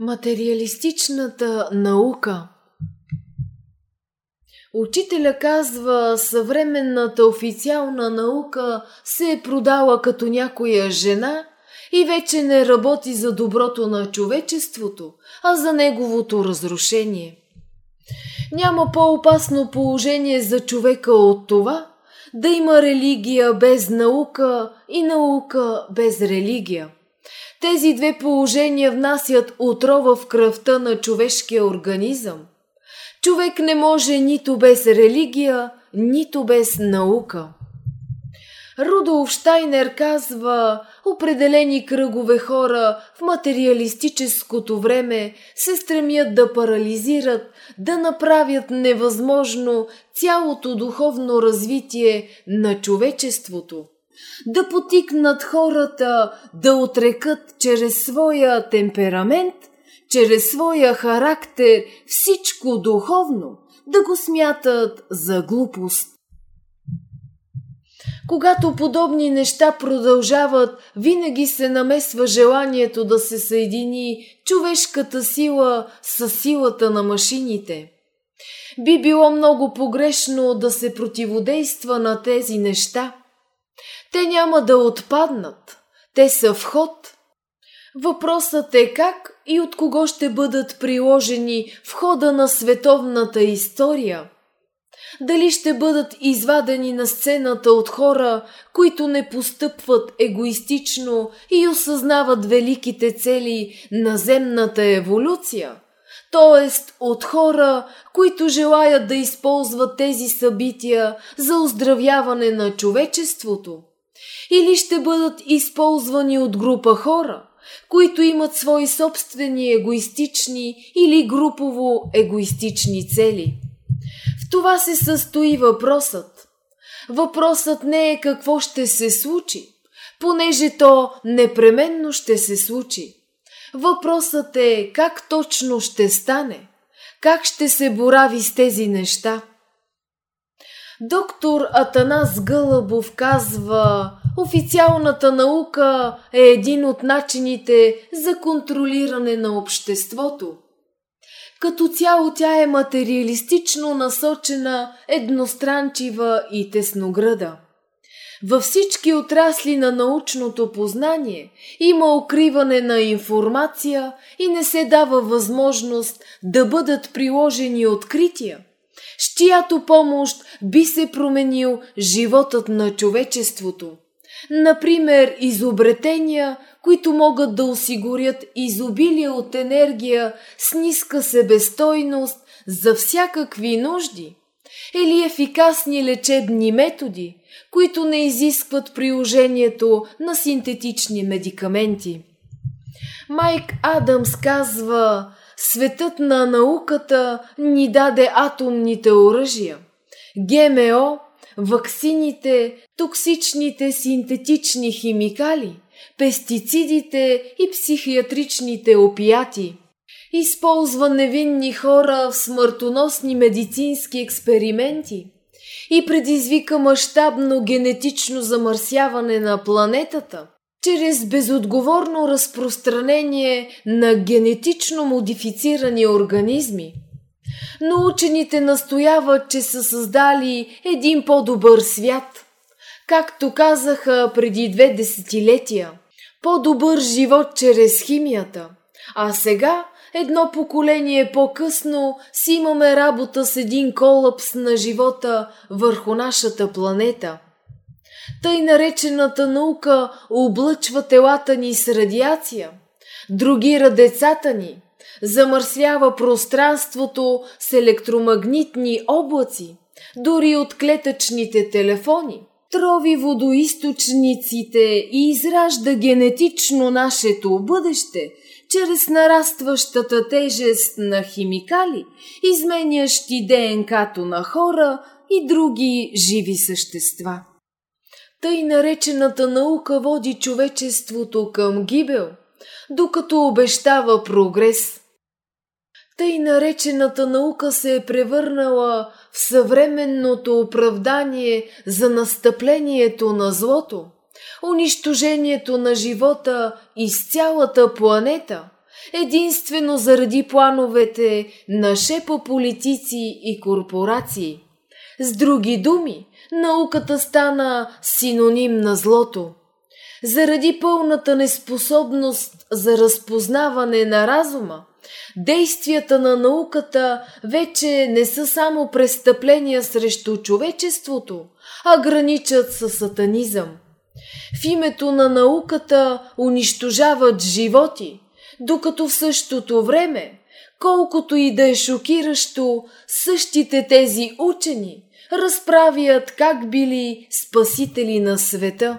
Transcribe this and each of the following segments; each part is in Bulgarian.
Материалистичната наука Учителя казва, съвременната официална наука се е продала като някоя жена и вече не работи за доброто на човечеството, а за неговото разрушение. Няма по-опасно положение за човека от това да има религия без наука и наука без религия. Тези две положения внасят отрова в кръвта на човешкия организъм. Човек не може нито без религия, нито без наука. Рудолф Штайнер казва, определени кръгове хора в материалистическото време се стремят да парализират, да направят невъзможно цялото духовно развитие на човечеството да потикнат хората да отрекат чрез своя темперамент, чрез своя характер всичко духовно, да го смятат за глупост. Когато подобни неща продължават, винаги се намесва желанието да се съедини човешката сила с силата на машините. Би било много погрешно да се противодейства на тези неща – те няма да отпаднат. Те са вход. Въпросът е как и от кого ще бъдат приложени в хода на световната история. Дали ще бъдат извадени на сцената от хора, които не постъпват егоистично и осъзнават великите цели на земната еволюция – т.е. от хора, които желаят да използват тези събития за оздравяване на човечеството или ще бъдат използвани от група хора, които имат свои собствени егоистични или групово егоистични цели. В това се състои въпросът. Въпросът не е какво ще се случи, понеже то непременно ще се случи. Въпросът е как точно ще стане, как ще се борави с тези неща – Доктор Атанас Гълъбов казва, официалната наука е един от начините за контролиране на обществото. Като цяло тя е материалистично насочена, едностранчива и теснограда. Във всички отрасли на научното познание има укриване на информация и не се дава възможност да бъдат приложени открития – с чиято помощ би се променил животът на човечеството. Например, изобретения, които могат да осигурят изобилие от енергия с ниска себестойност за всякакви нужди, или ефикасни лечебни методи, които не изискват приложението на синтетични медикаменти. Майк Адамс казва, Светът на науката ни даде атомните оръжия, ГМО, ваксините, токсичните синтетични химикали, пестицидите и психиатричните опияти. Използва невинни хора в смъртоносни медицински експерименти и предизвика мащабно генетично замърсяване на планетата – чрез безотговорно разпространение на генетично модифицирани организми. Но учените настояват, че са създали един по-добър свят. Както казаха преди две десетилетия, по-добър живот чрез химията. А сега, едно поколение по-късно, си имаме работа с един колапс на живота върху нашата планета – тъй наречената наука облъчва телата ни с радиация, другира децата ни, замърсява пространството с електромагнитни облаци, дори от клетъчните телефони, трови водоисточниците и изражда генетично нашето бъдеще чрез нарастващата тежест на химикали, изменящи ДНК-то на хора и други живи същества. Тъй наречената наука води човечеството към гибел, докато обещава прогрес. Тъй наречената наука се е превърнала в съвременното оправдание за настъплението на злото, унищожението на живота из цялата планета единствено заради плановете на шепа политици и корпорации. С други думи, науката стана синоним на злото. Заради пълната неспособност за разпознаване на разума, действията на науката вече не са само престъпления срещу човечеството, а граничат със сатанизъм. В името на науката унищожават животи, докато в същото време, колкото и да е шокиращо, същите тези учени разправят как били спасители на света.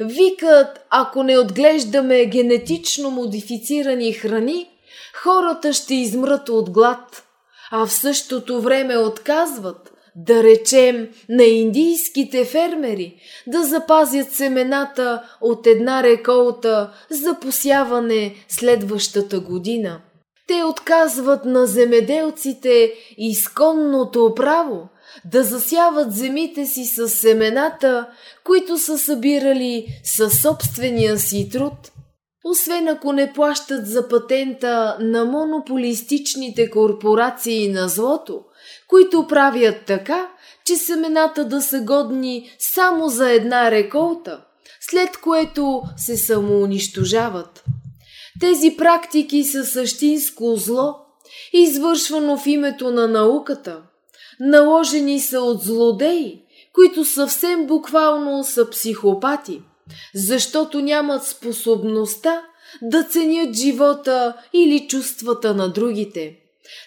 Викат, ако не отглеждаме генетично модифицирани храни, хората ще измрат от глад, а в същото време отказват, да речем, на индийските фермери да запазят семената от една реколта за посяване следващата година. Те отказват на земеделците изконното право да засяват земите си с семената, които са събирали със собствения си труд, освен ако не плащат за патента на монополистичните корпорации на злото, които правят така, че семената да са годни само за една реколта, след което се самоунищожават. Тези практики са същинско зло, извършвано в името на науката. Наложени са от злодеи, които съвсем буквално са психопати, защото нямат способността да ценят живота или чувствата на другите.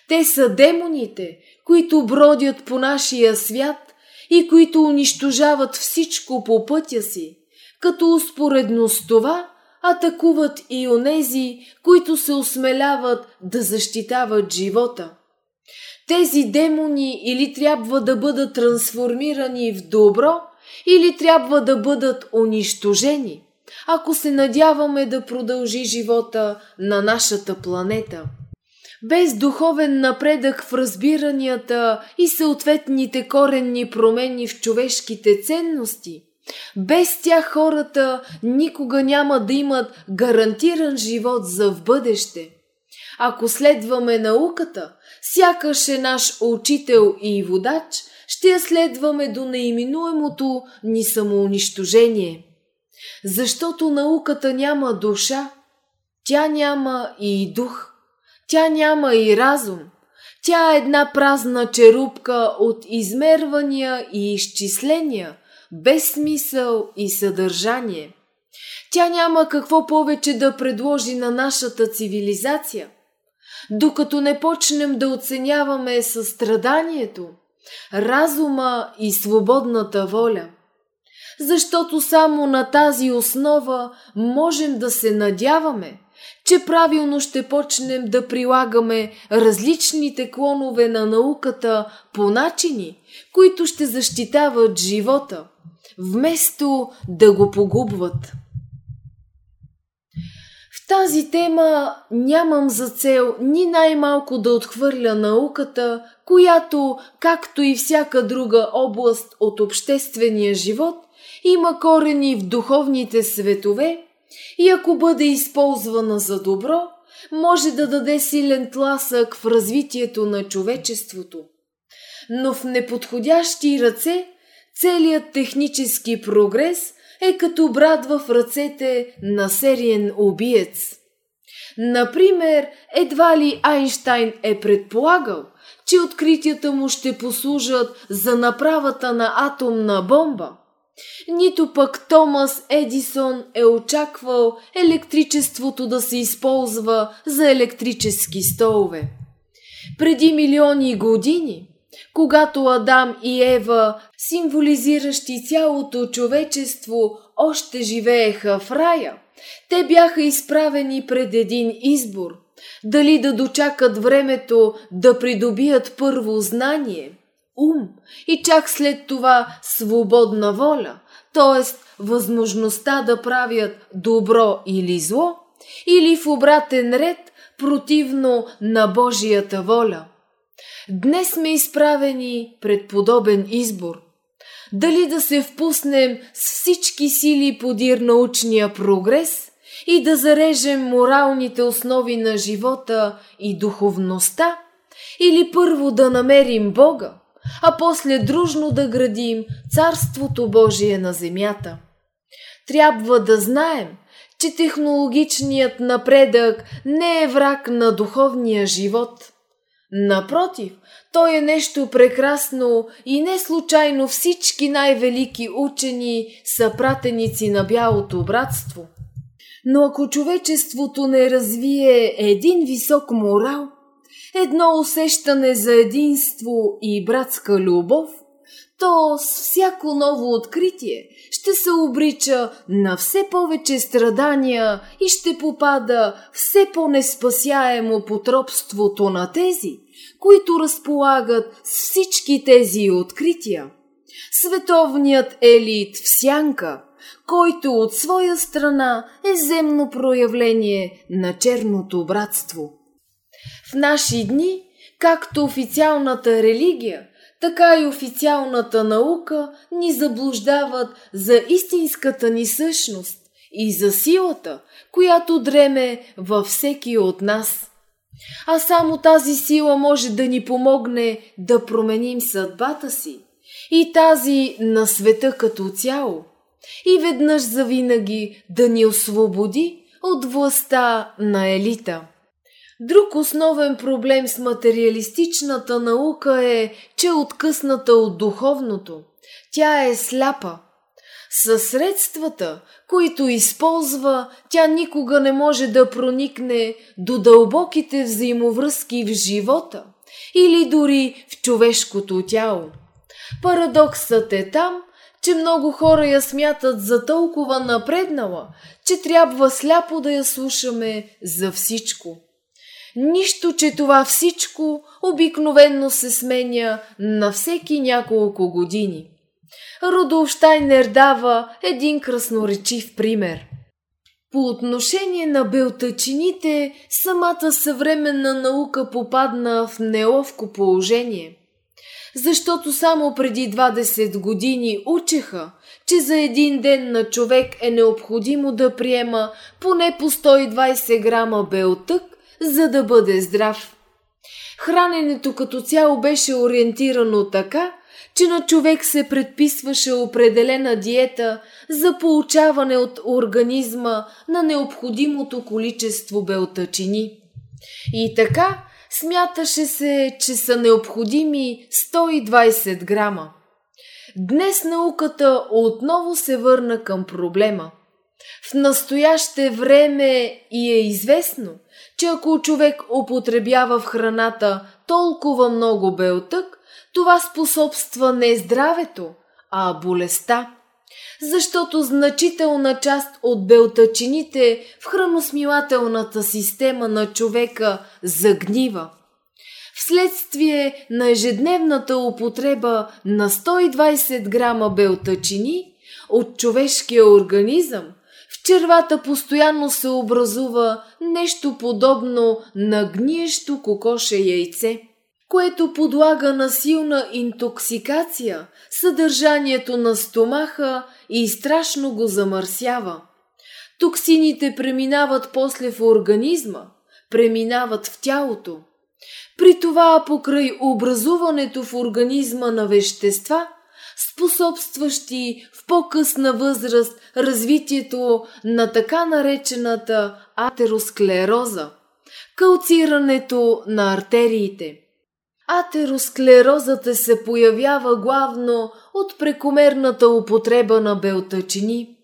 Те са демоните, които бродят по нашия свят и които унищожават всичко по пътя си, като успоредно с това атакуват и онези, които се осмеляват да защитават живота. Тези демони или трябва да бъдат трансформирани в добро, или трябва да бъдат унищожени, ако се надяваме да продължи живота на нашата планета. Без духовен напредък в разбиранията и съответните коренни промени в човешките ценности, без тях хората никога няма да имат гарантиран живот за в бъдеще. Ако следваме науката, сякаш е наш учител и водач, ще я следваме до неименуемото ни самоунищожение. Защото науката няма душа, тя няма и дух – тя няма и разум. Тя е една празна черупка от измервания и изчисления, без смисъл и съдържание. Тя няма какво повече да предложи на нашата цивилизация, докато не почнем да оценяваме състраданието, разума и свободната воля. Защото само на тази основа можем да се надяваме – че правилно ще почнем да прилагаме различните клонове на науката по начини, които ще защитават живота, вместо да го погубват. Тази тема нямам за цел ни най-малко да отхвърля науката, която, както и всяка друга област от обществения живот, има корени в духовните светове и ако бъде използвана за добро, може да даде силен тласък в развитието на човечеството. Но в неподходящи ръце целият технически прогрес е като брат в ръцете на сериен убиец. Например, едва ли Айнштайн е предполагал, че откритията му ще послужат за направата на атомна бомба – нито пък Томас Едисон е очаквал електричеството да се използва за електрически столове. Преди милиони години, когато Адам и Ева, символизиращи цялото човечество, още живееха в рая, те бяха изправени пред един избор – дали да дочакат времето да придобият първо знание – ум и чак след това свободна воля, т.е. възможността да правят добро или зло, или в обратен ред противно на Божията воля. Днес сме изправени пред подобен избор. Дали да се впуснем с всички сили подир научния прогрес и да зарежем моралните основи на живота и духовността, или първо да намерим Бога, а после дружно да градим Царството Божие на земята. Трябва да знаем, че технологичният напредък не е враг на духовния живот. Напротив, той е нещо прекрасно и не случайно всички най-велики учени са пратеници на бялото братство. Но ако човечеството не развие един висок морал, едно усещане за единство и братска любов, то с всяко ново откритие ще се обрича на все повече страдания и ще попада все по-неспасяемо потробството на тези, които разполагат с всички тези открития. Световният елит в сянка, който от своя страна е земно проявление на черното братство. В наши дни, както официалната религия, така и официалната наука ни заблуждават за истинската ни същност и за силата, която дреме във всеки от нас. А само тази сила може да ни помогне да променим съдбата си и тази на света като цяло и веднъж завинаги да ни освободи от властта на елита. Друг основен проблем с материалистичната наука е, че е откъсната от духовното. Тя е сляпа. Със средствата, които използва, тя никога не може да проникне до дълбоките взаимовръзки в живота или дори в човешкото тяло. Парадоксът е там, че много хора я смятат за толкова напреднала, че трябва сляпо да я слушаме за всичко. Нищо, че това всичко обикновенно се сменя на всеки няколко години. Рудолф Штайнер дава един красноречив пример. По отношение на белтачините, самата съвременна наука попадна в неловко положение. Защото само преди 20 години учеха, че за един ден на човек е необходимо да приема поне по 120 грама белтък, за да бъде здрав. Храненето като цяло беше ориентирано така, че на човек се предписваше определена диета за получаване от организма на необходимото количество белтачини. И така смяташе се, че са необходими 120 грама. Днес науката отново се върна към проблема. В настояще време и е известно, че ако човек употребява в храната толкова много белтък, това способства не здравето, а болестта. Защото значителна част от белтачините в храносмилателната система на човека загнива. Вследствие на ежедневната употреба на 120 грама белтачини от човешкия организъм, в червата постоянно се образува нещо подобно на гниещо кокоше яйце, което подлага на силна интоксикация съдържанието на стомаха и страшно го замърсява. Токсините преминават после в организма, преминават в тялото. При това покрай образуването в организма на вещества – способстващи в по-късна възраст развитието на така наречената атеросклероза, калцирането на артериите. Атеросклерозата се появява главно от прекомерната употреба на белтачини.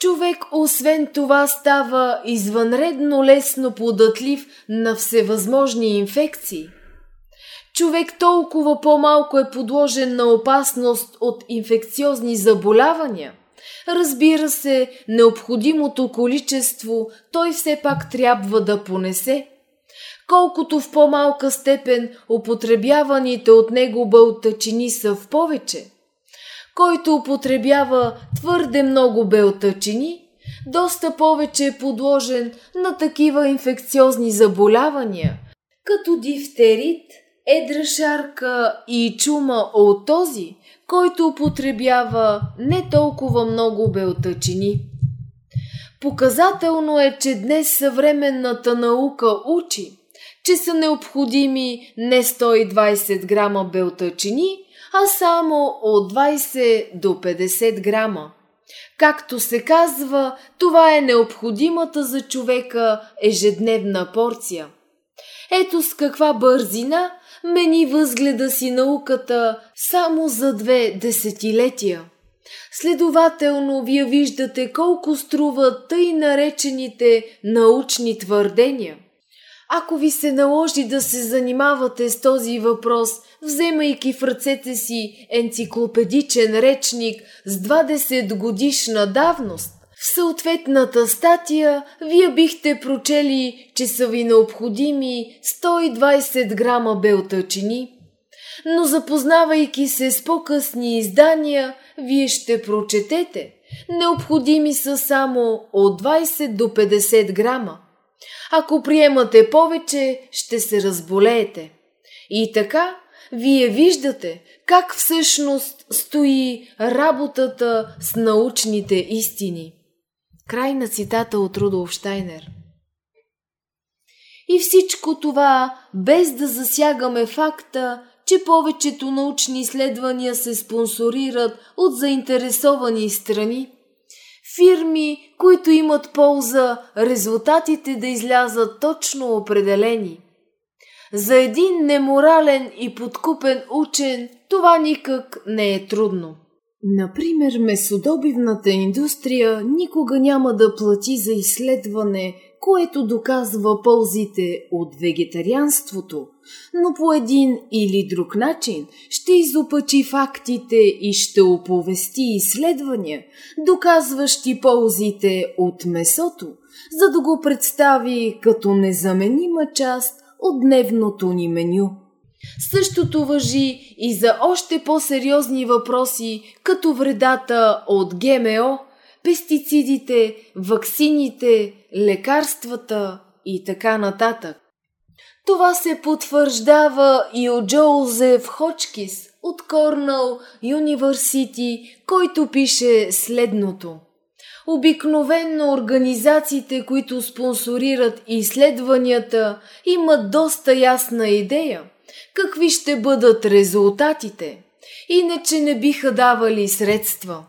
Човек освен това става извънредно лесно податлив на всевъзможни инфекции – човек толкова по-малко е подложен на опасност от инфекциозни заболявания. Разбира се, необходимото количество той все пак трябва да понесе. Колкото в по-малка степен употребяваните от него бълтачини са в повече. Който употребява твърде много белтачини, доста повече е подложен на такива инфекциозни заболявания, като дифтерит – едра шарка и чума от този, който употребява не толкова много белтъчини. Показателно е, че днес съвременната наука учи, че са необходими не 120 грама белтъчини, а само от 20 до 50 грама. Както се казва, това е необходимата за човека ежедневна порция. Ето с каква бързина мени възгледа си науката само за две десетилетия. Следователно, вие виждате колко струват тъй наречените научни твърдения. Ако ви се наложи да се занимавате с този въпрос, вземайки в ръцете си енциклопедичен речник с 20 годишна давност, в съответната статия вие бихте прочели, че са ви необходими 120 грама белтъчини, но запознавайки се с по-късни издания, вие ще прочетете. Необходими са само от 20 до 50 грама. Ако приемате повече, ще се разболеете. И така, вие виждате как всъщност стои работата с научните истини. Край на цитата от Рудолф Штайнер. И всичко това, без да засягаме факта, че повечето научни изследвания се спонсорират от заинтересовани страни, фирми, които имат полза резултатите да излязат точно определени. За един неморален и подкупен учен това никак не е трудно. Например, месодобивната индустрия никога няма да плати за изследване, което доказва ползите от вегетарианството, но по един или друг начин ще изопачи фактите и ще оповести изследвания, доказващи ползите от месото, за да го представи като незаменима част от дневното ни меню. Същото въжи и за още по-сериозни въпроси, като вредата от ГМО, пестицидите, ваксините, лекарствата и така нататък. Това се потвърждава и от Джоузеф Хочкис от Корнал Юниверсити, който пише следното. Обикновенно организациите, които спонсорират изследванията, имат доста ясна идея какви ще бъдат резултатите, иначе не биха давали средства.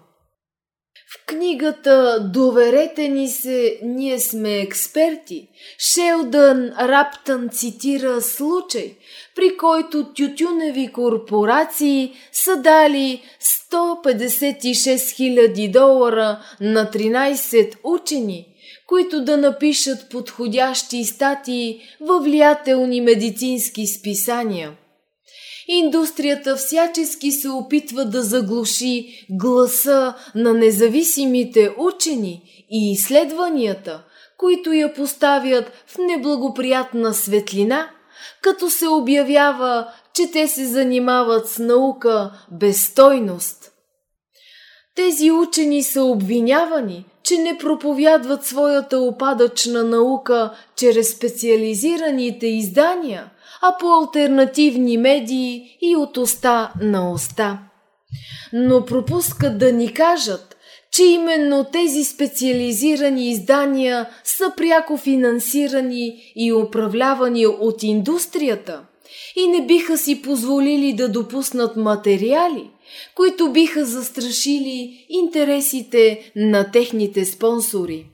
В книгата Доверете ни се, ние сме експерти. Шелдън Раптън цитира случай, при който тютюневи корпорации са дали 156 000 долара на 13 учени, които да напишат подходящи статии във влиятелни медицински списания – Индустрията всячески се опитва да заглуши гласа на независимите учени и изследванията, които я поставят в неблагоприятна светлина, като се обявява, че те се занимават с наука без стойност. Тези учени са обвинявани, че не проповядват своята опадъчна наука чрез специализираните издания – а по альтернативни медии и от уста на уста. Но пропускат да ни кажат, че именно тези специализирани издания са пряко финансирани и управлявани от индустрията и не биха си позволили да допуснат материали, които биха застрашили интересите на техните спонсори.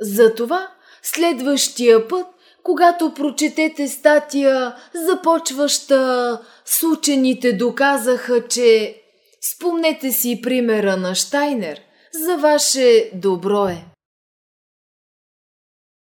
Затова следващия път когато прочетете статия, започваща с учените доказаха, че спомнете си примера на Штайнер, за ваше добро е.